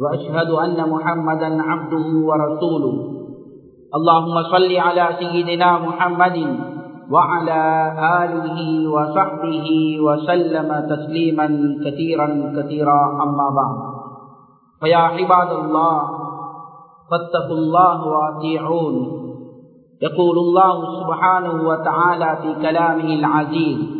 وأشهد أن محمدا عبده ورسوله. اللهم صل على سيدنا محمد وعلى آله وصحبه وسلم تسليما كثيرا كثيرا. أما بعد فيا عباد الله فاتقوا الله وأطيعون. يقول الله سبحانه وتعالى في كلامه العزيز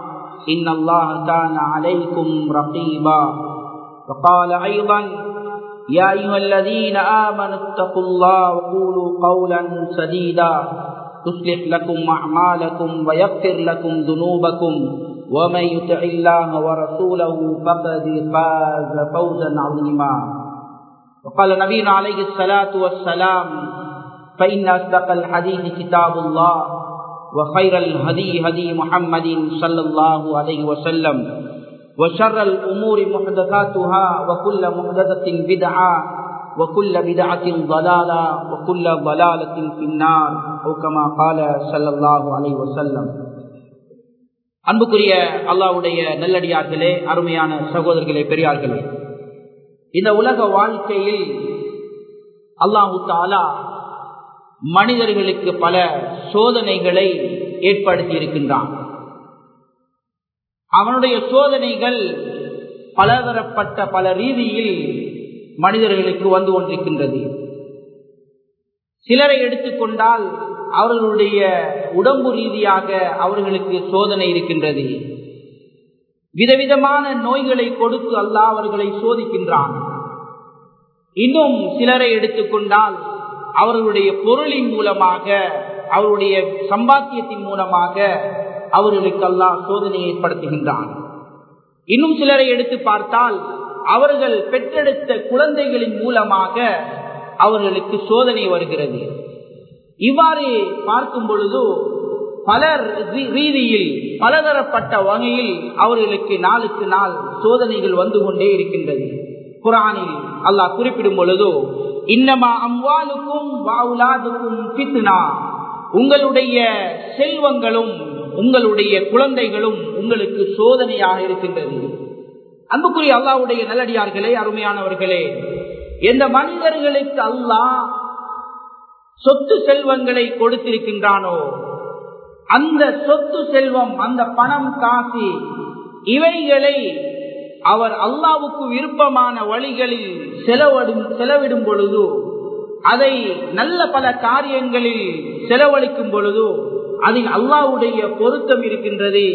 إن الله كان عليكم رقيبا. وقال أيضا يا أيها الذين آمنوا اتقوا الله وقولوا قولا سديدا. تصلح لكم أعمالكم ويغفر لكم ذنوبكم. ومن يطع الله ورسوله فقد فاز فوزا عظيما. وقال نبينا عليه الصلاة والسلام فإن أصدق الحديث كتاب الله. وخير الهدي هدي محمد صلى الله عليه وسلم وشر الأمور محدثاتها وكل محدثة بدعة وكل بدعة ضلالة وكل ضلالة في النار أو كما قال صلى الله عليه وسلم அன்புக்குரிய அல்லாவுடைய நல்லடியார்களே அருமையான சகோதரர்களே பெரியார்களே இந்த உலக வாழ்க்கையில் அல்லாஹு தாலா மனிதர்களுக்கு பல சோதனைகளை ஏற்படுத்தி இருக்கின்றான் அவனுடைய சோதனைகள் பலதரப்பட்ட பல ரீதியில் மனிதர்களுக்கு வந்து கொண்டிருக்கின்றது. சிலரை எடுத்துக்கொண்டால் அவர்களுடைய உடம்பு ரீதியாக அவர்களுக்கு சோதனை இருக்கின்றது. விதவிதமான நோய்களை கொடுத்து அல்லா அவர்களை சோதிக்கின்றான். இன்னும் சிலரை எடுத்துக்கொண்டால் அவர்களுடைய பொருளின் மூலமாக அவருடைய சம்பாத்தியத்தின் மூலமாக அவர்களுக்கு அல்லாஹ் சோதனை ஏற்படுத்துகின்றான். இன்னும் சிலரை எடுத்து பார்த்தால் அவர்கள் பெற்றெடுத்த குழந்தைகளின் மூலமாக அவர்களுக்கு சோதனை வருகிறது. இவ்வாறு பார்க்கும் பொழுது பலர் ரீதியில் பலதரப்பட்ட வகையில் அவர்களுக்கு நாளுக்கு நாள் சோதனைகள் வந்து கொண்டே இருக்கின்றது. குரானில் அல்லாஹ் குறிப்பிடும் பொழுது இன்னமா அம்வாலுக்கும் வாவுலாதுக்கும் பித்னா உங்களுடைய செல்வங்களும் உங்களுடைய குழந்தைகளும் உங்களுக்கு சோதனையாக இருக்கின்றது. அன்புக்குரிய அல்லாவுடைய நல்லடியார்களே அருமையானவர்களே எந்த மனிதர்களுக்கு அல்லாஹ் சொத்து செல்வங்களை கொடுத்திருக்கின்றானோ அந்த சொத்து செல்வம் அந்த பணம் காசி இவைகளை அவர் அல்லாவுக்கு விருப்பமான வழிகளில் செலவிடும் செலவிடும் பொழுது அதை நல்ல பல காரியங்களில் செலவழிக்கும் பொழுது அதில் அல்லாவுடைய பொருத்தம் இருக்கின்றது.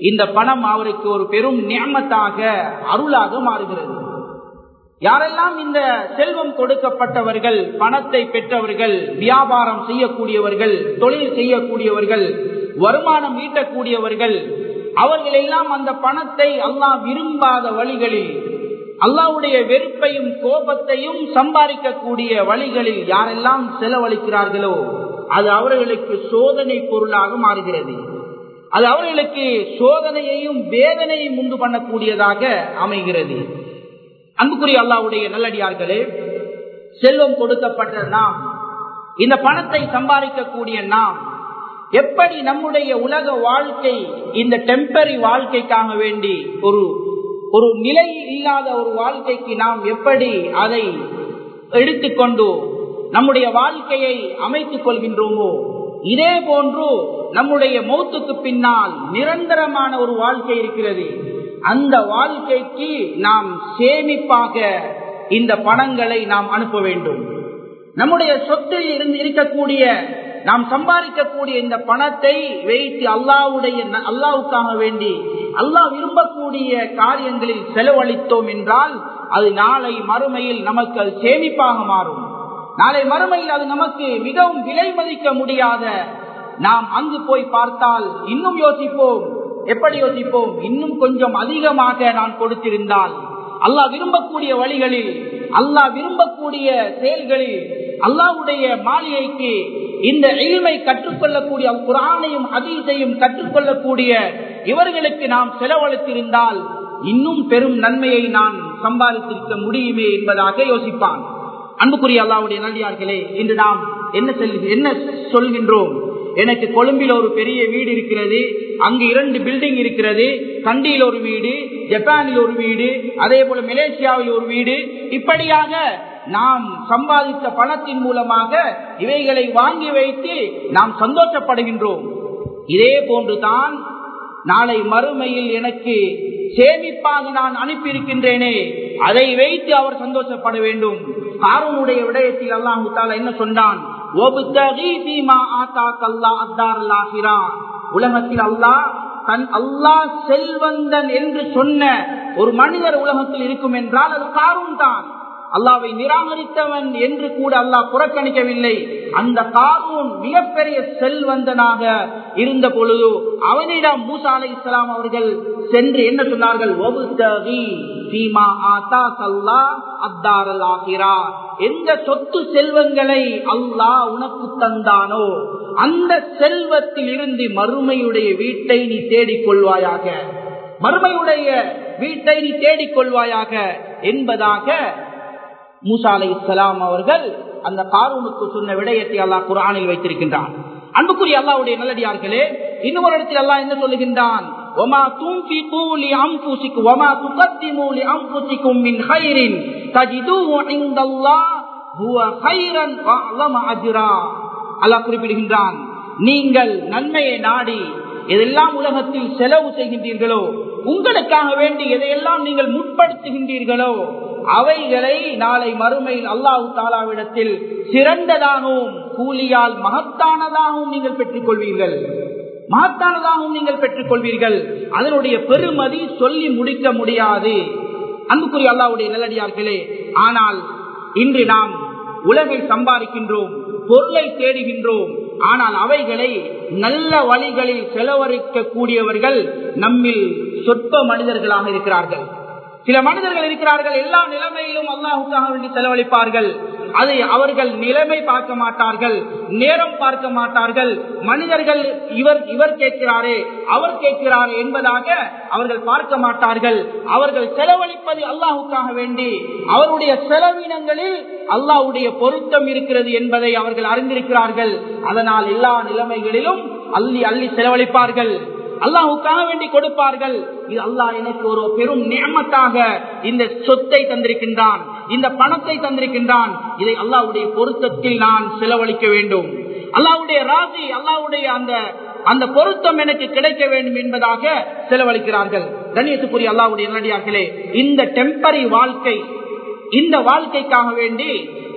இந்த பணம் அவருக்கு ஒரு பெரும் நியமத்தாக அருளாக மாறுகிறது. யாரெல்லாம் இந்த செல்வம் கொடுக்கப்பட்டவர்கள் பணத்தை பெற்றவர்கள் வியாபாரம் செய்யக்கூடியவர்கள் தொழில் செய்யக்கூடியவர்கள் வருமானம் ஈட்டக்கூடியவர்கள் அவர்கள் எல்லாம் அந்த பணத்தை அல்லாஹ் விரும்பாத வழிகளில் அல்லாவுடைய வெறுப்பையும் கோபத்தையும் சம்பாதிக்கக்கூடிய வழிகளில் யாரெல்லாம் செலவழிக்கிறார்களோ அது அவர்களுக்கு சோதனை பொருளாக மாறுகிறது. அது அவர்களுக்கு சோதனையையும் வேதனையும் உண்டு பண்ணக்கூடியதாக அமைகிறது. அன்புக்குரிய அல்லாவுடைய நல்லடியார்களே செல்வம் கொடுக்கப்பட்ட நாம் இந்த பணத்தை சம்பாதிக்கக்கூடிய நாம் எப்படி நம்முடைய உலக வாழ்க்கை இந்த டெம்பரரி வாழ்க்கைக்காக வேண்டி ஒரு ஒரு நிலை இல்லாத ஒரு வாழ்க்கைக்கு நாம் எப்படி அதை எடுத்துக்கொண்டு நம்முடைய வாழ்க்கையை அமைத்துக் கொள்கின்றோமோ இதே போன்று நம்முடைய மௌத்துக்கு பின்னால் நிரந்தரமான ஒரு வாழ்க்கை இருக்கிறது. அந்த வாழ்க்கைக்கு நாம் சேமிப்பாக இந்த பணங்களை நாம் அனுப்ப வேண்டும். நம்முடைய சொத்தில் இருந்து இருக்கக்கூடிய நாம் சம்பாதிக்கக்கூடிய இந்த பணத்தை வைத்து அல்லாவுடைய அல்லாவுக்காக வேண்டி அல்லாஹ் விரும்பக்கூடிய காரியங்களில் செலவழித்தோம் என்றால் அது நாளை மறுமையில் நமக்கு அது சேமிப்பாக மாறும். நாளை மறுமையில் அது நமக்கு மிகவும் விலை மதிக்க முடியாத நாம் அங்கு போய் பார்த்தால் இன்னும் யோசிப்போம். எப்படி யோசிப்போம்? இன்னும் கொஞ்சம் அதிகமாக நான் கொடுத்திருந்தால். அல்லாஹ் விரும்பக்கூடிய வழிகளில் அல்லாஹ் விரும்பக்கூடிய செயல்களில் அல்லாவுடைய மாளிகைக்கு இந்த இல்மை கற்றுக்கொள்ளக்கூடிய குரானையும் அதீசையும் கற்றுக்கொள்ளக்கூடிய இவர்களுக்கு நாம் செலவழித்திருந்தால் இன்னும் பெரும் நன்மையை நான் சம்பாதித்திருக்க முடியுமே என்பதாக யோசிப்பான். அன்புக்குரிய அல்லாவுடைய நல்லியார்களே இன்று நாம் என்ன செல் என்ன சொல்கின்றோம்? எனக்கு கொழும்பில் ஒரு பெரிய வீடு இருக்கிறது அங்கு இரண்டு பில்டிங் இருக்கிறது கண்டியில் ஒரு வீடு ஜப்பானில் ஒரு வீடு அதே போல மலேசியாவில் ஒரு வீடு. இப்படியாக நாம் சம்பாதித்த பணத்தின் மூலமாக இவைகளை வாங்கி வைத்து நாம் சந்தோஷப்படுகின்றோம். இதே போன்றுதான் நாளை மறுமையில் எனக்கு சேமிப்பாக நான் அனுப்பியிருக்கின்றேனே அதை வைத்து அவர் சந்தோஷப்பட வேண்டும். ஆர்வனுடைய விடயத்தில் அல்லாஹு தாலா என்ன சொன்னான்? உலகத்தில் அல்லாஹ் தன் அல்லாஹ் செல்வந்தன் என்று சொன்ன ஒரு மனிதர் உலகத்தில் இருக்கும் என்றால் அது காரும் தான். அல்லாவை நிராகரித்தவன் என்று கூட அல்லாஹ் புறக்கணிக்கவில்லை. அந்த காரூன் மிகப்பெரிய செல்வந்தனாக இருந்த பொழுது அவனிடம் மூசா அலை இஸ்லாம் அவர்கள் சென்று என்ன சொன்னார்கள்? எந்த சொத்து செல்வங்களை அல்லாஹ் உனக்கு தந்தானோ அந்த செல்வத்தில் இருந்து மறுமையுடைய வீட்டை நீ தேடிக்கொள்வாயாக மறுமையுடைய வீட்டை நீ தேடிக்கொள்வாயாக என்பதாக மூசா அலை இஸ்லாம் அவர்கள் அந்த காரூனுக்கு சொன்ன விடயத்தை அல்லாஹ் குரானில் வைத்திருக்கின்றான். அன்புக்குரிய அல்லாவுடைய நல்லடியார்களே இன்னொரு இடத்தில் அல்லாஹ் என்ன சொல்லுகின்றான்? குறிப்பிடுகின்றான். நீங்கள் நன்மையை நாடி எதெல்லாம் உலகத்தில் செலவு செய்கின்றீர்களோ உங்களுக்காக வேண்டி எதையெல்லாம் நீங்கள் முற்படுத்துகின்றீர்களோ அவைகளை நாளை மறுமையில் அல்லாஹு தாலாவிடத்தில் சிறந்ததாகவும் கூலியால் மகத்தானதாகவும் நீங்கள் பெற்றுக் கொள்வீர்கள் மகத்தானதாகவும் நீங்கள் பெற்றுக் கொள்வீர்கள் அதனுடைய பெருமதி சொல்லி முடிக்க முடியாது. அன்புக்குரிய அல்லாவுடைய நல்லடியார்களே ஆனால் இன்று நாம் உலகை சம்பாதிக்கின்றோம் பொருளை தேடுகின்றோம். ஆனால் அவைகளை நல்ல வழிகளில் செலவழிக்க கூடியவர்கள் நம்மில் சொற்ப மனிதர்களாக இருக்கிறார்கள். சில மனிதர்கள் இருக்கிறார்கள் எல்லா நிலைமையிலும் அல்லாஹுக்காக வேண்டி செலவழிப்பார்கள். அதை அவர்கள் நிலைமை பார்க்க மாட்டார்கள் நேரம் பார்க்க மாட்டார்கள். மனிதர்கள் இவர் இவர் கேட்கிறாரே அவர் கேட்கிறாரே என்பதாக அவர்கள் பார்க்க மாட்டார்கள். அவர்கள் செலவழிப்பது அல்லாஹுக்காக வேண்டி அவருடைய செலவினங்களில் அல்லாஹுடைய பொருத்தம் இருக்கிறது என்பதை அவர்கள் அறிந்திருக்கிறார்கள். அதனால் எல்லா நிலைமைகளிலும் அள்ளி அள்ளி செலவழிப்பார்கள். அல்லாஹுக்காக வேண்டி கொடுப்பார்கள். இது அல்லாஹ் எனக்கு ஒரு பெரும் நியமத்தாக இந்த சொத்தை தந்திருக்கின்றான். இந்த பணத்தை தந்திருக்கின்றான். இதை அல்லாஹுடைய பொருத்தத்தில் நான் செலவழிக்க வேண்டும். அல்லாஹுடைய ராசி அல்லாஹுடைய அந்த அந்த பொருத்தம் எனக்கு கிடைக்க வேண்டும் என்பதாக செலவழிக்கிறார்கள். கணியத்துக்குரிய அல்லாஹுடைய நடிகார்களே இந்த டெம்பரரி வாழ்க்கை இந்த வாழ்க்கைக்காக வேண்டி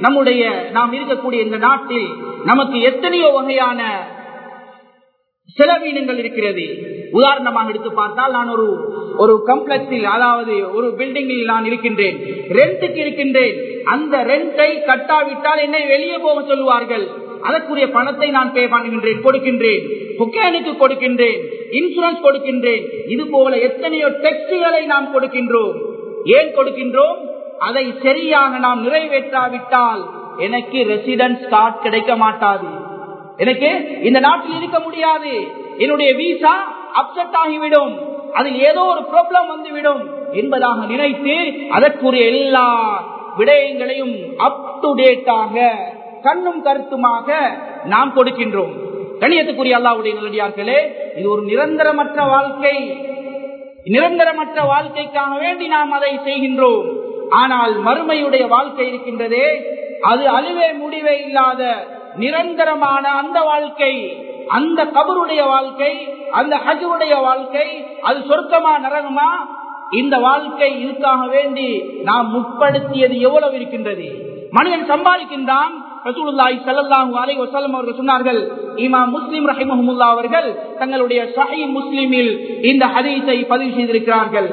நம்முடைய நாம் இருக்கக்கூடிய இந்த நாட்டில் நமக்கு எத்தனையோ வகையான செலவீனங்கள் இருக்கிறது. உதாரணமாக எடுத்து பார்த்தால் நான் ஒரு ஒரு கம்ப்ளெக்ஸில் அதாவது ஒரு பில்டிங்கில் நான் இருக்கின்றேன். ரெண்டுக்கு இருக்கின்றேன். அந்த ரெண்டை கட்டாவிட்டால் என்னை வெளியே போக சொல்லுவார்கள். அதற்குரிய பணத்தை நான் பே பண்ணுகின்றேன் கொடுக்கின்றேன். புக்கேனுக்கு கொடுக்கின்றேன். இன்சூரன்ஸ் கொடுக்கின்றேன். இது போல எத்தனையோ டெக்ஸ்டுகளை நாம் கொடுக்கின்றோம். ஏன் கொடுக்கின்றோம்? அதை சரியாக நாம் நிறைவேற்றாவிட்டால் எனக்கு ரெசிடென்ஸ் கார்டு கிடைக்க மாட்டாது. எனக்கு இந்த நாட்டில் இருக்க முடியாது. என்னுடைய விசா அப்செட் ஆகிவிடும். அதில் ஏதோ ஒரு ப்ராப்ளம் வந்துவிடும் என்பதாக நினைத்து அதற்குரிய எல்லா விடயங்களையும் அப் டு டேட்டாக கண்ணும் கருத்துமாக நாம் கொடுக்கின்றோம். கணியத்துக்குரிய அல்லாவுடைய நிலடியார்களே இது ஒரு நிரந்தரமற்ற வாழ்க்கை. நிரந்தரமற்ற வாழ்க்கைக்காக வேண்டி நாம் அதை செய்கின்றோம். ஆனால் மறுமையுடைய வாழ்க்கை இருக்கின்றதே அது அழிவே முடிவே இல்லாத நிரந்தரமான அந்த வாழ்க்கை அந்த கபருடைய வாழ்க்கை அந்த ஹஜுடைய வாழ்க்கை அது சொர்க்கமா நரகமா? இந்த வாழ்க்கை இதுக்காக வேண்டி நாம் முற்படுத்தியது எவ்வளவு இருக்கின்றது? மனிதன் சம்பாதிக்கின்றான். ரசூலுல்லாஹி ஸல்லல்லாஹு அலைஹி வஸல்லம் அவர்கள் சொன்னார்கள் இமாம் முஸ்லிம் ரஹிமஹுல்லா அவர்கள் தங்களுடைய சஹீ முஸ்லிமில் இந்த ஹதீஸை பதிவு செய்திருக்கிறார்கள்.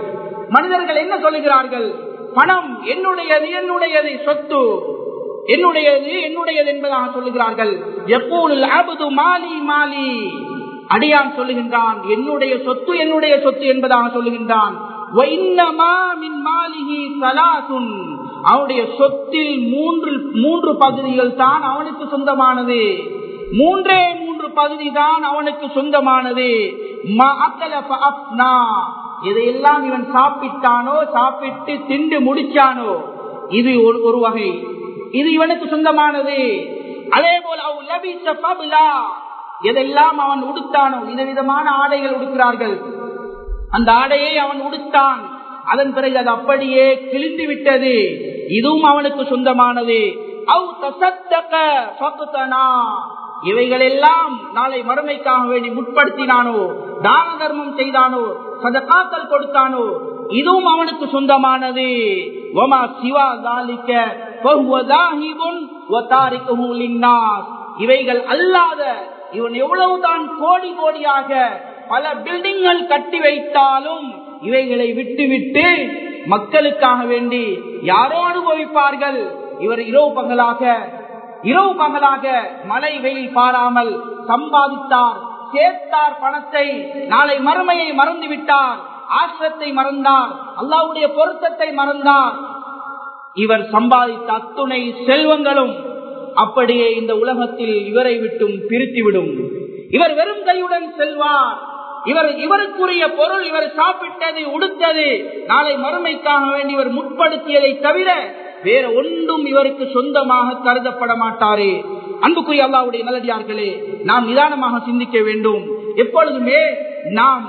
மனிதர்கள் என்ன சொல்லுகிறார்கள்? பணம் என்னுடையது என்னுடையது? சொத்து. என்னுடையது என்னுடையது என்பதாக சொல்லுகிறார்கள். எப்போது அபுது மாலி மாலி. அடியான் சொல்லுகின்றான் என்னுடைய சொத்து என்னுடைய சொத்து என்பதாக சொல்லுகின்றான். அவனுடைய சொத்தில் மூன்று மூன்று பகுதிகள் தான் அவனுக்கு சொந்தமானது. மூன்றே மூன்று பகுதி தான் அவனுக்கு சொந்தமானது. இதையெல்லாம் இவன் சாப்பிட்டானோ சாப்பிட்டு திண்டு முடிச்சானோ இது ஒரு வகை. இது இவனுக்கு சொந்தமானது. அதே போல எதெல்லாம் அவன் உடுத்தானோ விதவிதமான ஆடைகள் உடுக்கிறார்கள். அந்த ஆடையை அவன் உடுத்தான். அதன் பிறகு அது அப்படியே கிழிந்து விட்டது. இதுவும் அவனுக்கு சொந்தமானது. இவைகள் எல்லாம் நாளை மறுமைக்காக வேண்டி முற்படுத்தினானோ தான தர்மம் செய்தானோ சதகாத்தல் கொடுத்தானோ இதுவும் அவனுக்கு சொந்தமானது. ஒமா சிவா தாலிக்க இவைகள் அல்லாத இவன் எவ்வளவுதான் கோடி கோடியாக பல பில்டிங்கள் கட்டி வைத்தாலும் இவைகளை விட்டுவிட்டு மக்களுக்காக வேண்டி யாரோ அனுபவிப்பார்கள் இவர் இரவு பகலாக இரவு பகலாக மழை வெயில் பாராமல் சம்பாதித்தார் சேர்த்தார் பணத்தை நாளை மறுமையை மறந்து விட்டார் ஆசிரத்தை மறந்தார் அல்லாவுடைய பொருத்தத்தை மறந்தார் இவர் சம்பாதித்த அத்துணை செல்வங்களும் அப்படியே இந்த உலகத்தில் இவரை விட்டும் பிரித்துவிடும். இவர் வெறும் கையுடன் செல்வார். இவர் இவருக்குரிய பொருள் இவர் சாப்பிட்டது உடுத்தது நாளை மறுமைக்காக வேண்டி இவர் முற்படுத்தியதை தவிர வேற ஒன்றும் இவருக்கு சொந்தமாக கருதப்பட மாட்டாரே. அன்புக்குரிய அல்லாவுடைய நல்லடியார்களே நாம் நிதானமாக சிந்திக்க வேண்டும். எப்பொழுதுமே நாம்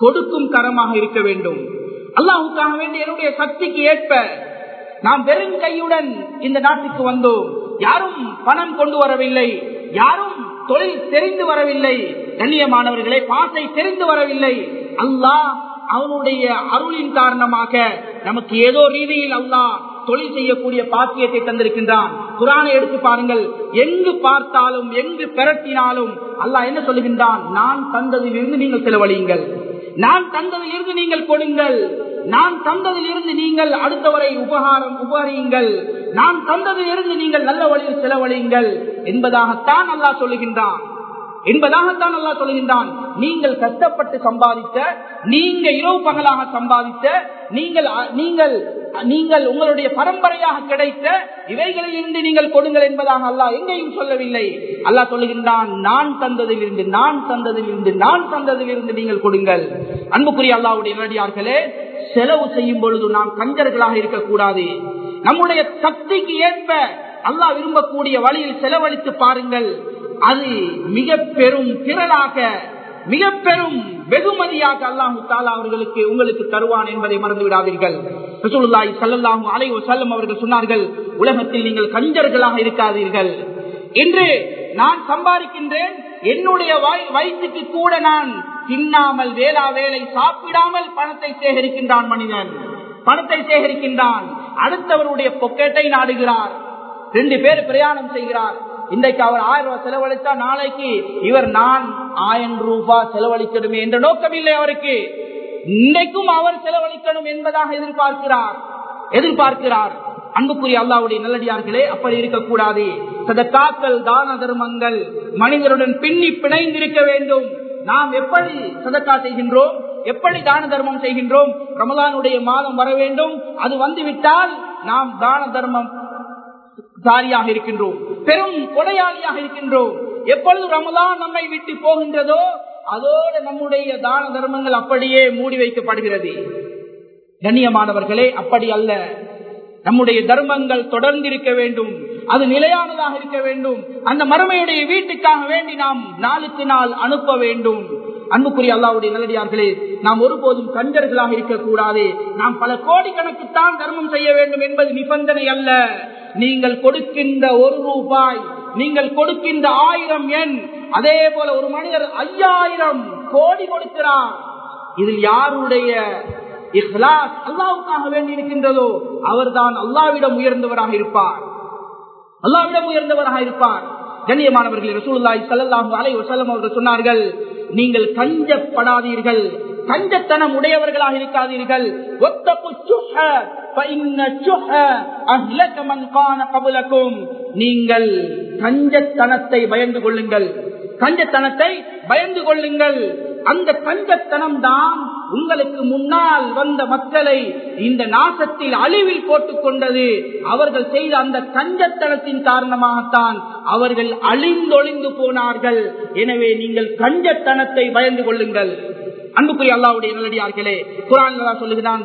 கொடுக்கும் கரமாக இருக்க வேண்டும். அல்லாஹுக்காக வேண்டிய என்னுடைய சக்திக்கு ஏற்ப நாம் வெறும் கையுடன் இந்த நாட்டுக்கு வந்தோம். யாரும் பணம் கொண்டு வரவில்லை. யாரும் தொழில் தெரிந்து வரவில்லை. கண்ணியமானவர்களே பாசை தெரிந்து வரவில்லை. அல்லாஹ் அவனுடைய அருளின் காரணமாக நமக்கு ஏதோ ரீதியில் அல்லாஹ் தொழில் செய்யக்கூடிய பாக்கியத்தை தந்திருக்கின்றான். குரானை எடுத்து பாருங்கள். எங்கு பார்த்தாலும் எங்கு பெரட்டினாலும் அல்லாஹ் என்ன சொல்லுகின்றான்? நான் தந்ததிலிருந்து நீங்கள் செலவழியுங்கள். நான் தந்ததில் இருந்து நீங்கள் கொடுங்கள். நான் தந்ததில் இருந்து நீங்கள் அடுத்தவரை உபகாரம் உபகரியுங்கள். நான் தந்ததில் இருந்து நீங்கள் நல்ல வழியில் செலவழியுங்கள் என்பதாகத்தான் நல்லா சொல்லுகின்றான். என்பதாகத்தான் நல்லா சொல்கின்றான் நீங்கள் கஷ்டப்பட்டு சம்பாதித்த நீங்க இரவு பகலாக சம்பாதித்த நீங்கள் நீங்கள் நீங்கள் உங்களுடைய பரம்பரையாக கிடைத்த இவைகளில் இருந்து நீங்கள் கொடுங்கள் என்பதாக அல்லாஹ் எங்கேயும் சொல்லவில்லை. அல்லாஹ் சொல்லுகின்றான் நான் தந்ததில் இருந்து நான் தந்ததில் இருந்து நான் தந்ததில் இருந்து நீங்கள் கொடுங்கள். அன்புக்குரிய அல்லாவுடைய நேரடியார்களே செலவு செய்யும் பொழுது நாம் கஞ்சர்களாக இருக்கக்கூடாது. நம்முடைய சக்திக்கு ஏற்ப அல்லாஹ் விரும்பக்கூடிய வழியில் செலவழித்து பாருங்கள். அது மிக பெரும் திரளாக மிக பெரும் வெகுமதியாக அல்லாஹு தாலா அவர்களுக்கு உங்களுக்கு தருவான் என்பதை மறந்து விடாதீர்கள் ரசூலுல்லாஹி ஸல்லல்லாஹு அலைஹி வஸல்லம் அவர்கள் சொன்னார்கள் உலகத்தில் நீங்கள் கஞ்சர்களாக இருக்காதீர்கள். இன்று நான் சம்பாதிக்கின்றேன் என்னுடைய வயிற்றுக்கு கூட நான் தின்னாமல் வேளா வேலை சாப்பிடாமல் பணத்தை சேகரிக்கின்றான் மனிதன். பணத்தை சேகரிக்கின்றான். அடுத்தவருடைய பொக்கெட்டை நாடுகிறார். ரெண்டு பேர் பிரயாணம் செய்கிறார். இன்றைக்கு அவர் ஆயிரம் ரூபாய் செலவழித்தா நாளைக்கு இவர் நான் ஆயிரம் ரூபாய் செலவழிக்கணுமே என்ற நோக்கம் இல்லை அவருக்கு. இன்னைக்கும் அவர் செலவழிக்கணும் என்பதாக எதிர்பார்க்கிறார். எதிர்பார்க்கிறார். அன்புக்குரிய அல்லாவுடைய நல்லடியார்களே அப்படி இருக்கக்கூடாது. சதக்காக்கள் தான தர்மங்கள் மனிதருடன் பின்னி பிணைந்திருக்க வேண்டும். நாம் எப்படி சதக்கா செய்கின்றோம்? எப்படி தான தர்மம் செய்கின்றோம்? ரமலானுடைய மாதம் வர வேண்டும். அது வந்துவிட்டால் நாம் தான தர்மம் சாரியாக இருக்கின்றோம். பெரும் கொடையாளியாக இருக்கின்றோம். எப்பொழுது ரமலான் நம்மை விட்டு போகின்றதோ அதோடு நம்முடைய தான தர்மங்கள் அப்படியே மூடி வைக்கப்படுகிறது. கண்ணியமானவர்களே அப்படி அல்ல. நம்முடைய தர்மங்கள் தொடர்ந்து இருக்க வேண்டும். அது நிலையானதாக இருக்க வேண்டும். அந்த மறுமையுடைய வீட்டுக்காக வேண்டி நாம் நாளுக்கு நாள் அனுப்ப வேண்டும். அன்புக்குரிய அல்லாவுடைய நல்லடியார்களே நாம் ஒருபோதும் கஞ்சர்களாக இருக்கக்கூடாது. நாம் பல கோடிக்கணக்கு தான் தர்மம் செய்ய வேண்டும் என்பது நிபந்தனை அல்ல. நீங்கள் கொடுக்கின்ற ஒரு ரூபாய் நீங்கள் கொடுக்கின்ற ஆயிரம் எண் அதே போல ஒரு மனிதர் ஐயாயிரம் கோடி கொடுக்கிறார். இதில் யாருடைய இஹ்லாஸ் அல்லாவுக்காக வேண்டி இருக்கின்றதோ அவர்தான் அல்லாவிடம் உயர்ந்தவராக இருப்பார். அல்லாவிடம் உயர்ந்தவராக இருப்பார். கண்ணியமானவர்கள் ரசூல்லாய் சல்லாஹு அலை வஸல்லம் அவர்கள் சொன்னார்கள் நீங்கள் கஞ்சப்படாதீர்கள். கஞ்சத்தனம் உடையவர்களாக இருக்காதீர்கள். கபுலக்கும் நீங்கள் கஞ்சத்தனத்தை பயந்து கொள்ளுங்கள். கஞ்சத்தனத்தை பயந்து கொள்ளுங்கள். அந்த கஞ்சத்தனம் தான் உங்களுக்கு முன்னால் வந்த மக்களை இந்த நாசத்தில் அழிவில் போட்டுக் கொண்டது. அவர்கள் செய்த அந்த கஞ்சத்தனத்தின் காரணமாகத்தான் அவர்கள் அழிந்தொழிந்து போனார்கள். எனவே நீங்கள் கஞ்சத்தனத்தை பயந்து கொள்ளுங்கள். அன்புக்குரிய அல்லாவுடைய நல்லடியார்களே குரான் சொல்லுகிறான்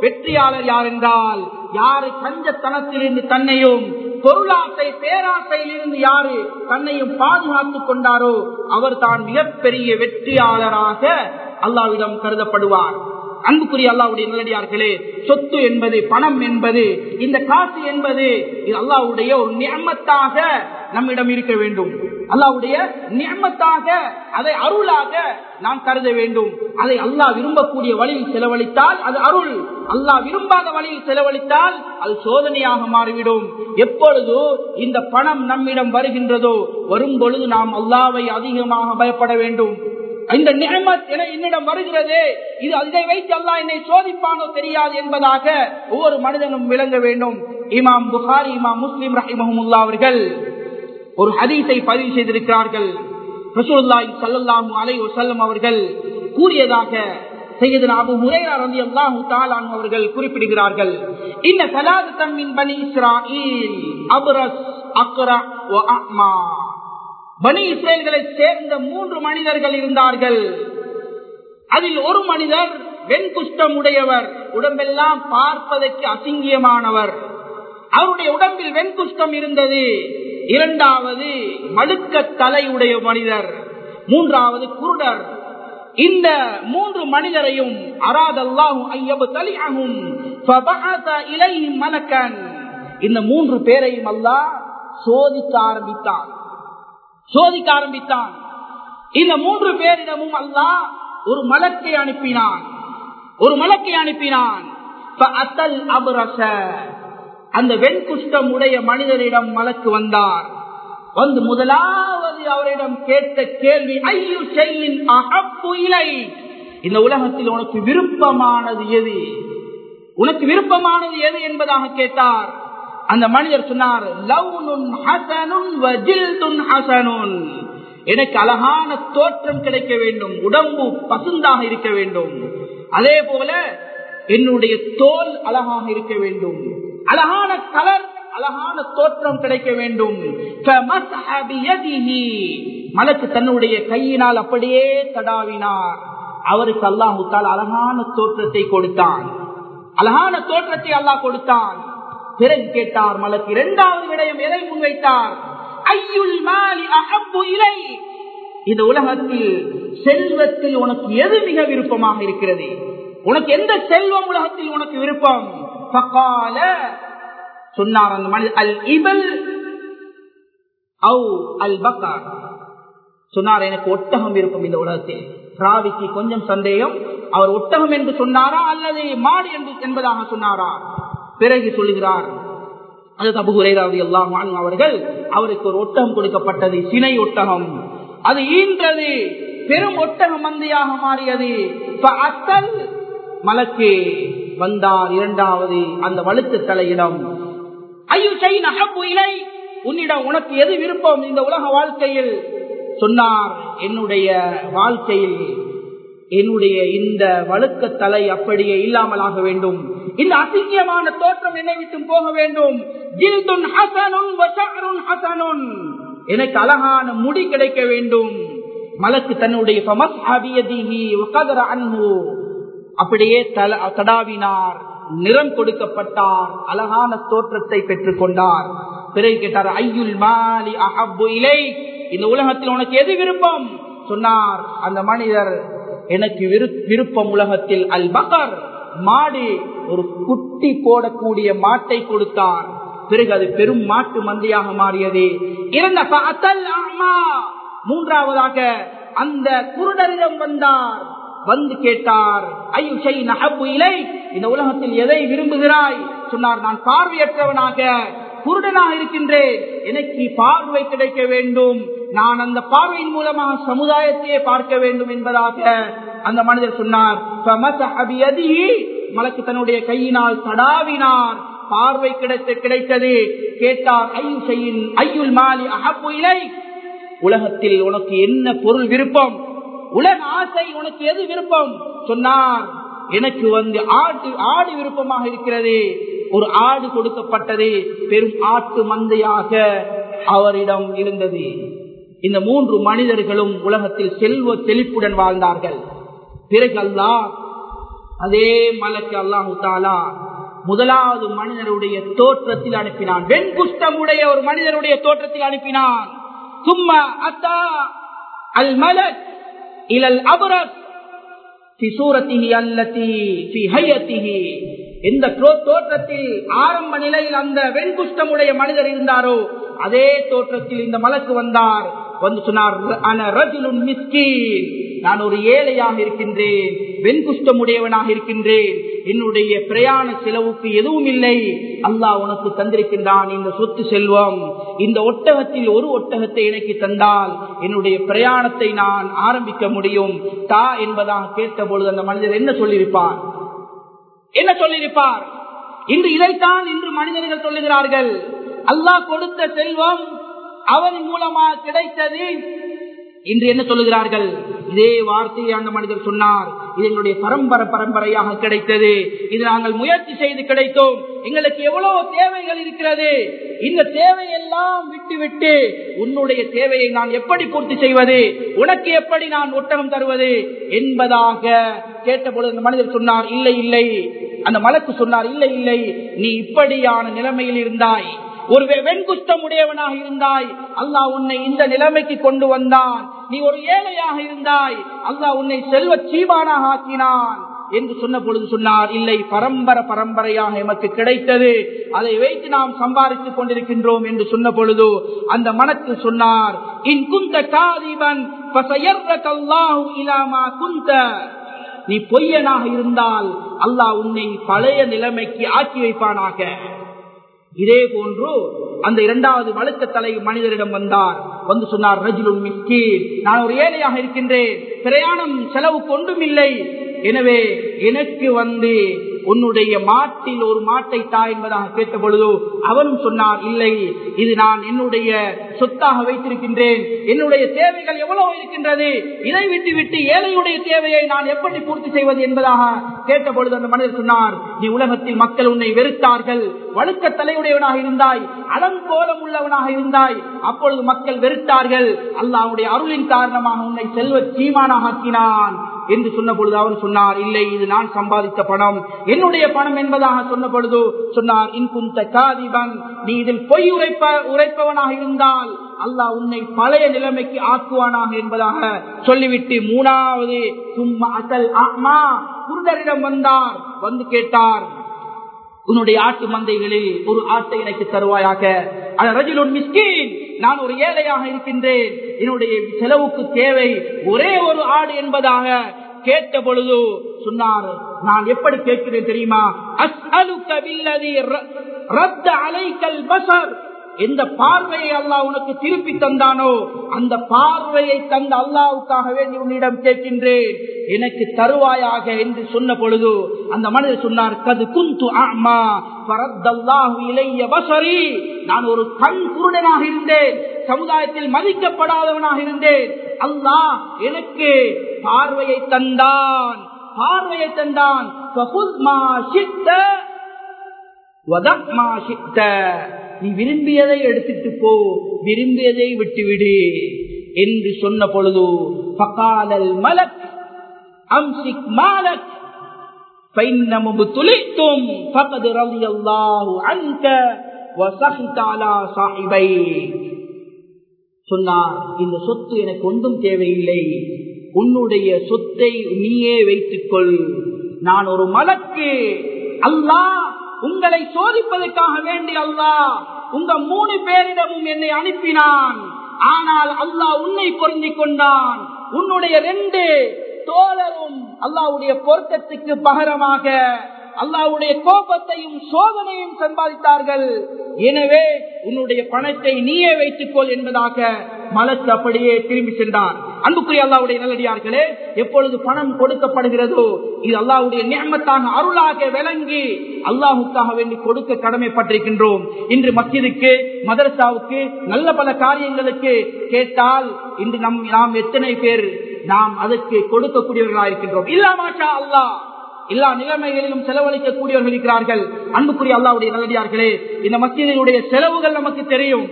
வெற்றியாளர் யார் என்றால் யாரு கஞ்சத்தனத்திலிருந்து தன்னையும் பொருளாசை பேராசையிலிருந்து யாரு தன்னையும் பாதுகாத்துக் கொண்டாரோ அவர் தான் மிகப்பெரிய வெற்றியாளராக அல்லாவிடம் கருதப்படுவார். அன்புக்குரிய அல்லாவுடைய நல்லடியார்களே சொத்து என்பது பணம் என்பது இந்த காசு என்பது இது அல்லாவுடைய ஒரு நியமத்தாக நம்மிடம் இருக்க வேண்டும். அல்லாவுடைய நியமத்தாக அதை அருளாக நாம் கருத வேண்டும். அதை அல்லாஹ் விரும்பக்கூடிய வழியில் செலவழித்தால் அது அருள். அல்லாஹ் விரும்பாத வழியில் செலவழித்தால் அது சோதனையாக மாறிவிடும். எப்பொழுது இந்த பணம் நம்மிடம் வருகின்றதோ வரும் பொழுது நாம் அல்லாவை அதிகமாக பயப்பட வேண்டும். இந்த நியமத் என என்னிடம் வருகிறதே இது அதை வைத்து அல்லா என்னை சோதிப்பானோ தெரியாது என்பதாக ஒவ்வொரு மனிதனும் விளங்க வேண்டும். இமாம் புகாரி இமாம் முஸ்லிம் ரஹிமஹமுல்லா அவர்கள் ஒரு ஹரிசை பதிவு செய்திருக்கிறார்கள். ரசூல்லாய் சல்லாஹூ அலை வசல்லம் அவர்கள் கூறியதாக செய்யதின் அபு முறையா ரந்தி அல்லாஹு அவர்கள் குறிப்பிடுகிறார்கள். இந்த சலாது தம்மின் பனி இஸ்ராயில் அபுரஸ் அக்ரா அஹ்மா. பனி இஸ்ரேல்களை சேர்ந்த மூன்று மனிதர்கள் இருந்தார்கள். அதில் ஒரு மனிதர் வெண்குஷ்டம் உடையவர் உடம்பெல்லாம் பார்ப்பதற்கு அசிங்கியமானவர் அவருடைய உடம்பில் வெண்குஷ்டம் இருந்தது. இரண்டாவது மழுக்க தலையுடைய மனிதர் மூன்றாவது குருடர். இந்த மூன்று மனிதரையும் அராதல்லாஹும் ஐயபு தலியாகும் மலக்கன். இந்த மூன்று பேரையும் அல்லாஹ் சோதிக்க ஆரம்பித்தான். சோதிக்க ஆரம்பித்தான். இந்த மூன்று பேரிடமும் அல்லா ஒரு மலக்கை அனுப்பினான். ஒரு மலக்கை அனுப்பினான். அந்த வெண்குஷ்டம் உடைய மனிதரிடம் மலக்கு வந்தார். வந்து முதலாவது அவரிடம் கேட்ட கேள்வி ஐயோ செய்யின் இலை? இந்த உலகத்தில் உனக்கு விருப்பமானது எது? உனக்கு விருப்பமானது எது என்பதாக கேட்டார். அந்த மனிதர் சொன்னார் எனக்கு அழகான தோற்றம் கிடைக்க வேண்டும் உடம்பு பசுந்தாக இருக்க வேண்டும். அதே போல என்னுடைய தோல் அழகாக இருக்க வேண்டும். அழகான கலர் அழகான தோற்றம் கிடைக்க வேண்டும். மலக்கு தன்னுடைய கையினால் அப்படியே தடாவினார். அவருக்கு அல்லாஹுத்தால் அழகான தோற்றத்தை கொடுத்தான். அழகான தோற்றத்தை அல்லாஹ் கொடுத்தான். பிறகு கேட்டார் மலக்கு இரண்டாவது விடயம் எதை முன்வைத்தார்? ஐயுள் மாலி அகப்பு இலை. இந்த உலகத்தில் செல்வத்தில் உனக்கு எது மிக விருப்பமாக இருக்கிறது? உனக்கு எந்த செல்வம் உலகத்தில் உனக்கு விருப்பம்? சொன்னார் அந்த மனித அல் இபல் அல் பக்கார் சொன்னார் எனக்கு ஒட்டகம் இருக்கும் இந்த உலகத்தில். ராவிக்கு கொஞ்சம் சந்தேகம். அவர் ஒட்டகம் என்று சொன்னாரா? அல்லது மாடு என்று என்பதாக சொன்னாரா? பிறகு சொல்லுகிறார் அது தபு குறைதாவது எல்லாம் அவர்கள் அவருக்கு ஒரு ஒட்டகம் கொடுக்கப்பட்டது சினை ஒட்டகம். அது ஈன்றது. பெரும் ஒட்டகம் மந்தையாக மாறியது. மலக்கு. வந்தார் இரண்டாவது அந்த வழுக்கு தலையிடம். ஐயோ உன்னிடம் உனக்கு எது விருப்பம்? இந்த உலக வாழ்க்கையில் சொன்னார். என்னுடைய வாழ்க்கையில் என்னுடைய இந்த வழுக்க தலை அப்படியே இல்லாமலாக வேண்டும். இந்த அசிங்கியமான தோற்றம் என்னை விட்டு போக வேண்டும். எனக்கு அழகான முடி கிடைக்க வேண்டும். மலக்கு தன்னுடைய அப்படியே தடாவினார். நிறம் கொடுக்கப்பட்டார். அழகான தோற்றத்தை பெற்றுக் கொண்டார் பிறகு கேட்டார் ஐயுல் மாலி அஹப்பு இலை இந்த உலகத்தில் உனக்கு எது விருப்பம்? சொன்னார். அந்த மனிதர் எனக்கு விருப்பம் உலகத்தில் அல் பகர். மாடு ஒரு குட்டி போடக்கூடிய மாட்டை கொடுத்தார். பிறகு அது பெரும் மாட்டு மந்தையாக மாறியது. இருந்த மூன்றாவதாக அந்த குருடரிடம் வந்தார். வந்து கேட்டார். இந்த உலகத்தில் எதை விரும்புகிறாய்? சொன்னார் நான் பார்வையற்றவனாக குருடனாக இருக்கின்றேன். எனக்கு பார்வை கிடைக்க வேண்டும். நான் அந்த பார்வையின் மூலமாக சமுதாயத்தையே பார்க்க வேண்டும் என்பதாக அந்த மனிதர் சொன்னார். மலக்கு தன்னுடைய கையினால் தடாவினார். பார்வை கிடைத்த கிடைத்தது. கேட்டார் ஐயு ஐயுள் ஐயுல் மாலி அகப்பு இலை? உலகத்தில் உனக்கு என்ன பொருள் விருப்பம்? உலக ஆசை உனக்கு எது விருப்பம்? சொன்னார். எனக்கு வந்து ஆடு ஆடு விருப்பமாக இருக்கிறது. ஒரு ஆடு கொடுக்கப்பட்டது. பெரும் ஆட்டு மந்தையாக அவரிடம் இருந்தது. இந்த மூன்று மனிதர்களும் உலகத்தில் செல்வ செழிப்புடன் வாழ்ந்தார்கள். பிறகு அல்லா அதே மலக்கு அல்லாஹு தாலா முதலாவது மனிதருடைய தோற்றத்தில் அனுப்பினான். வெண்குஷ்டமுடைய ஒரு மனிதருடைய தோற்றத்தில் அனுப்பினான். சும்மா அத்தா அல் மலக் இலல் அபரத். எந்த தோற்றத்தில் ஆரம்ப நிலையில் அந்த வெண்குஷ்டமுடைய மனிதர் இருந்தாரோ அதே தோற்றத்தில் இந்த மலக்கு வந்தார். வந்து சொன்னார் நான் ஒரு ஏழையாக இருக்கின்றேன் வெண்குஷ்டமுடையவனாக இருக்கின்றேன். என்னுடைய பிரயாண செலவுக்கு எதுவும் இல்லை. அல்லாஹ் உனக்கு தந்திருக்கின்றான். இந்த சொத்து செல்வம் இந்த ஒட்டகத்தில் ஒரு ஒட்டகத்தை எனக்கு தந்தால் என்னுடைய பிரயாணத்தை நான் ஆரம்பிக்க முடியும். தா என்பதாக கேட்ட பொழுது அந்த மனிதர் என்ன சொல்லியிருப்பார்? என்ன சொல்லியிருப்பார்? இன்று இதைத்தான் இன்று மனிதர்கள் சொல்லுகிறார்கள். அல்லாஹ் கொடுத்த செல்வம் அவன் மூலமாக கிடைத்தது. இன்று என்ன சொல்லுகிறார்கள்? இதே வார்த்தையை அந்த மனிதர் சொன்னார். இது எங்களுடைய பரம்பரை பரம்பரையாக கிடைத்தது. இது நாங்கள் முயற்சி செய்து கிடைத்தோம். எங்களுக்கு எவ்வளவு தேவைகள் இருக்கிறது. இந்த தேவையெல்லாம் விட்டுவிட்டு உன்னுடைய தேவையை நான் எப்படி பூர்த்தி செய்வது? உனக்கு எப்படி நான் ஒட்டகம் தருவது? என்பதாக கேட்டபொழுது அந்த மனிதர் சொன்னார் இல்லை இல்லை. அந்த மலக்கு சொன்னார் இல்லை இல்லை. நீ இப்படியான நிலைமையில் இருந்தாய். ஒரு வெண்குஷ்டம் உடையவனாக இருந்தாய். அல்லாஹ் உன்னை இந்த நிலைமைக்கு கொண்டு வந்தான். நீ ஒரு ஏழையாக இருந்தாய். அல்லாஹ் உன்னை செல்வ சீமானாக ஆக்கினான். என்று சொன்ன பொழுது சொன்னார் இல்லை பரம்பரை பரம்பரையாக எமக்கு கிடைத்தது. அதை வைத்து நாம் சம்பாதித்துக் கொண்டிருக்கின்றோம் என்று சொன்ன பொழுது அந்த மனத்தில் சொன்னார் இன் குந்த காதிபன் குந்த. நீ பொய்யனாக இருந்தால் அல்லாஹ் உன்னை பழைய நிலைமைக்கு ஆக்கி வைப்பானாக. இதே போன்று அந்த இரண்டாவது வழுக்க தலை மனிதரிடம் வந்தார். வந்து சொன்னார் ரஜுலுன் மிக்கி நான் ஒரு ஏழையாக இருக்கின்றேன். பிரயாணம் செலவுக்கு ஒன்றும் இல்லை எனவே எனக்கு வந்து உன்னுடைய மாட்டில் ஒரு மாட்டை தா என்பதாக கேட்ட பொழுது அவனும் சொன்னார் இல்லை இது நான் என்னுடைய சொத்தாக வைத்திருக்கின்றேன். என்னுடைய தேவைகள் எவ்வளவு இருக்கின்றது? இதை விட்டு விட்டு ஏழையுடைய தேவையை நான் எப்படி பூர்த்தி செய்வது என்பதாக கேட்ட பொழுது அந்த மனிதர் சொன்னார் நீ உலகத்தில் மக்கள் உன்னை வெறுத்தார்கள். வழுக்க தலையுடையவனாக இருந்தாய். அலங்கோலம் உள்ளவனாக இருந்தாய். அப்பொழுது மக்கள் வெறுத்தார்கள். அல்லாவுடைய அருளின் காரணமாக உன்னை செல்வ சீமானாக ஆக்கினான். என்று சொன்ன பொழுது அவன் சொன்னார் இல்லை இது நான் சம்பாதித்த பணம். என்னுடைய பணம் என்பதாக சொன்ன பொழுது சொன்னார் இன்குந்த காதிபன் நீ இதில் பொய் உரைப்ப உரைப்பவனாக இருந்தால் அல்லாஹ் உன்னை பழைய நிலைமைக்கு ஆக்குவானாக என்பதாக சொல்லிவிட்டு மூணாவது சும்மா அசல் ஆத்மா குருடரிடம் வந்தார். வந்து கேட்டார் உன்னுடைய ஆட்டு மந்தைகளில் ஒரு ஆட்டை எனக்கு தருவாயாக. மிஸ்கின் நான் ஒரு ஏழையாக இருக்கின்றேன். என்னுடைய செலவுக்கு தேவை ஒரே ஒரு ஆடு என்பதாக கேட்ட பொழுது சொன்னார். நான் எப்படி கேட்கிறேன் தெரியுமா? எந்த பார்வையை அல்லாஹ் உனக்கு திருப்பி தந்தானோ அந்த பார்வையை தந்த அல்லாவுக்காக வேண்டி உன்னிடம் கேட்கின்றேன். எனக்கு தருவாயாக என்று சொன்ன பொழுது அந்த மனிதர் சொன்னார் கது குந்து ஆமா இளைய வசரி நான் ஒரு கண் குருடனாக இருந்தேன். சமுதாயத்தில் மதிக்கப்படாதவனாக இருந்தேன். அல்லா எனக்கு பார்வையை தந்தான். பார்வையை தந்தான். நீ விரும்பியதை எடுத்துட்டு போ. விரும்பியதை விட்டுவிடு என்று சொன்ன பொழுது பக்காலல் மலக் அம்சிக் மாலக் பைன்னமும் துளித்தும் பக்கது ரவி அல்லாஹு அங்க சொன்னார் இந்த சொத்து எனக்கு ஒன்றும் தேவையில்லை. உன்னுடைய சொத்தை நீயே வைத்துக்கொள். நான் ஒரு மலக்கு. அல்லா உங்களை சோதிப்பதற்காக வேண்டி அல்லா உங்க மூணு பேரிடமும் என்னை அனுப்பினான். ஆனால் அல்லாஹ் உன்னை பொருந்திக் கொண்டான். உன்னுடைய ரெண்டு தோழரும் அல்லாவுடைய பொருத்தத்துக்கு பகரமாக அல்லாவுடைய கோபத்தையும் சோதனையும் சம்பாதித்தார்கள். எனவே உன்னுடைய பணத்தை நீயே வைத்துக்கொள் என்பதாக மலத்து அப்படியே திரும்பி சென்றார் அன்புக்குரிய அல்லாவுடைய நல்லடியார்களே எப்பொழுது பணம் கொடுக்கப்படுகிறதோ இது அல்லாவுடைய நியமத்தாக அருளாக விளங்கி அல்லாஹுக்காக வேண்டி கொடுக்க கடமைப்பட்டிருக்கின்றோம். இன்று மத்தியதுக்கு மதரசாவுக்கு நல்ல பல காரியங்களுக்கு கேட்டால் இன்று நம் நாம் எத்தனை பேர் நாம் அதற்கு கொடுக்கக்கூடியவர்களாக இருக்கின்றோம் இல்லா அல்லாஹ். எல்லா நிலைமைகளிலும் செலவழிக்கக்கூடியவர்கள் இருக்கிறார்கள். அன்புக்குரிய அல்லாவுடைய நல்லடியார்களே இந்த மஸ்ஜிதினுடைய செலவுகள் நமக்கு தெரியும்.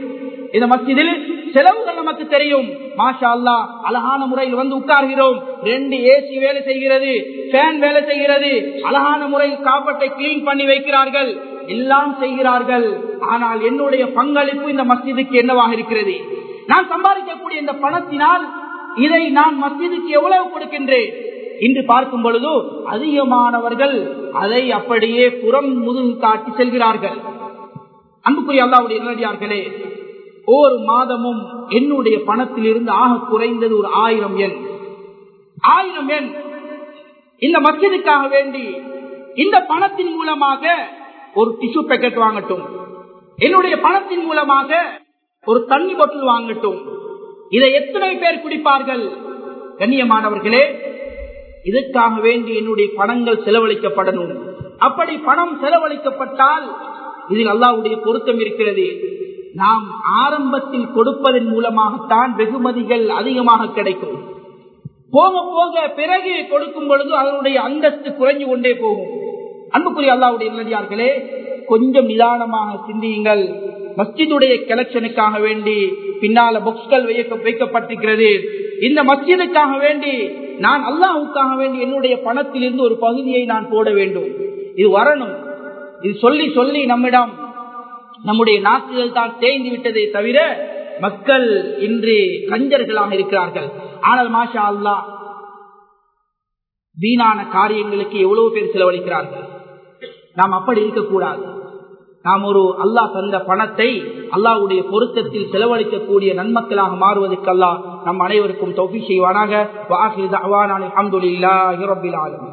இந்த மஸ்ஜிதில் செலவுகள் நமக்கு தெரியும். மாஷா அல்லா அழகான முறையில் வந்து உட்கார்கிறோம். ரெண்டு ஏசி வேலை செய்கிறது ஃபேன் வேலை செய்கிறது. அழகான முறையில் காப்பட்டை கிளீன் பண்ணி வைக்கிறார்கள். எல்லாம் செய்கிறார்கள். ஆனால் என்னுடைய பங்களிப்பு இந்த மஸ்ஜிதுக்கு என்னவாக இருக்கிறது? நான் சம்பாதிக்கக்கூடிய இந்த பணத்தினால் இதை நான் மஸ்ஜிதுக்கு எவ்வளவு கொடுக்கின்றேன்? இன்று பார்க்கும் பொழுது அதிகமானவர்கள் அதை அப்படியே புறம் முதுகு காட்டி செல்கிறார்கள். அன்புக்குரிய அல்லாவுடைய நேரடியார்களே ஒவ்வொரு மாதமும் என்னுடைய பணத்தில் இருந்து ஆக குறைந்தது ஒரு ஆயிரம் எண். ஆயிரம் எண். இந்த மக்களுக்காக வேண்டி இந்த பணத்தின் மூலமாக ஒரு டிஷ்யூ பேக்கெட் வாங்கட்டும். என்னுடைய பணத்தின் மூலமாக ஒரு தண்ணி பொட்டில் வாங்கட்டும். இதை எத்தனை பேர் குடிப்பார்கள்? கண்ணியமானவர்களே இதுக்காக வேண்டி என்னுடைய பணங்கள் செலவழிக்கப்படணும். அப்படி பணம் செலவழிக்கப்பட்டால் இதில் அல்லாவுடைய பொருத்தம் இருக்கிறது. நாம் ஆரம்பத்தில் கொடுப்பதன் மூலமாகத்தான் வெகுமதிகள் அதிகமாக கிடைக்கும். போக போக பிறகு கொடுக்கும் பொழுது அதனுடைய அந்தஸ்து குறைஞ்சு கொண்டே போகும். அன்புக்குரிய அல்லாவுடைய நிலையார்களே கொஞ்சம் நிதானமாக சிந்தியுங்கள். மஸ்ஜிதுடைய கலெக்ஷனுக்காக வேண்டி பின்னால புக்ஸ்கள் வைக்கப்பட்டிருக்கிறது. இந்த மஸ்ஜிதுக்காக வேண்டி நான் அல்லாஹுக்காக வேண்டி என்னுடைய பணத்திலிருந்து ஒரு பகுதியை நான் போட வேண்டும். இது வரணும். இது சொல்லி சொல்லி நம்மிடம் நம்முடைய நாக்குகள் தான் தேய்ந்து விட்டதே தவிர மக்கள் இன்று கஞ்சர்களாக இருக்கிறார்கள். ஆனால் மாஷா அல்லா வீணான காரியங்களுக்கு எவ்வளவு பேர் செலவழிக்கிறார்கள்? நாம் அப்படி இருக்கக்கூடாது. நாம் ஒரு அல்லாஹ் தந்த பணத்தை அல்லாவுடைய பொருத்தத்தில் செலவழிக்கக்கூடிய நன்மக்களாக மாறுவதற்கு அல்லாஹ் நம் அனைவருக்கும் தொகை செய்வானாக. அஹமதுல்லா இரபில் ஆலமி